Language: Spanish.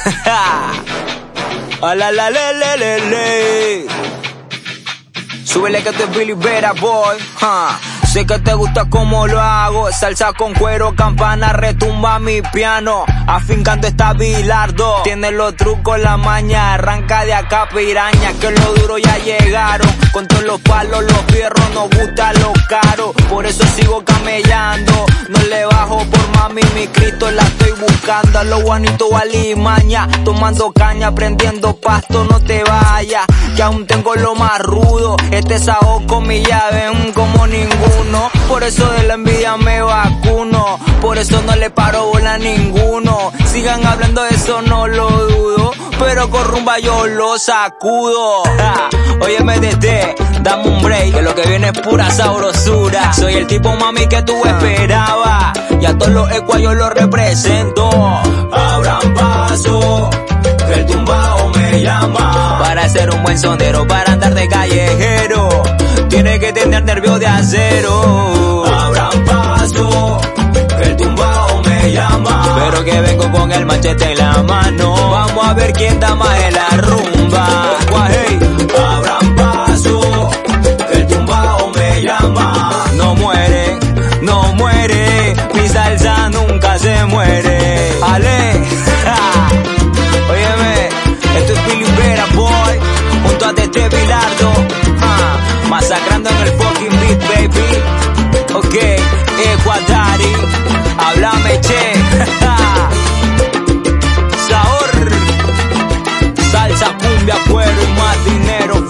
A la la le le le le. Súbele que te Billy Vera, boy. Sé que te gusta como lo hago. Salsa con cuero, campana, retumba mi piano. Afincando esta bilardo. Tiene los trucos, la maña. Arranca de acá, piraña. Que lo duro ya llegaron. Con todos los palos, los fierros, nos gusta lo caro. Por eso sigo camellando. No le bajo por mami, mi Cristo la estoy buscando. A lo guanito alimaña. Tomando caña, prendiendo pasto, no te vayas. Que aún tengo lo más rudo. Este saoco con mi llave, como ninguno. Por eso de la envidia me vacuno. Por eso no le paro bola a ninguno. Sigan hablando eso, no lo dudo. Pero con rumba yo lo sacudo. Oye, MDT, dame un break. Que lo que viene es pura sabrosura. Soy el tipo mami que tú esperabas. Y a todos los ecuas yo los represento. Abran paso, que el tumbao me llama. Para ser un buen sonero, para andar de callejero damas en la rumba. Guajey, abran paso, el tumbao me llama. No muere, no muere, mi salsa nunca se muere. Ale, óyeme, esto es Billy Vera Boy, junto a Tete Bilardo, ah, masacrando en el fucking beat, baby. Ok, Ecuadari, háblame che. cumbia, cuero y más dinero.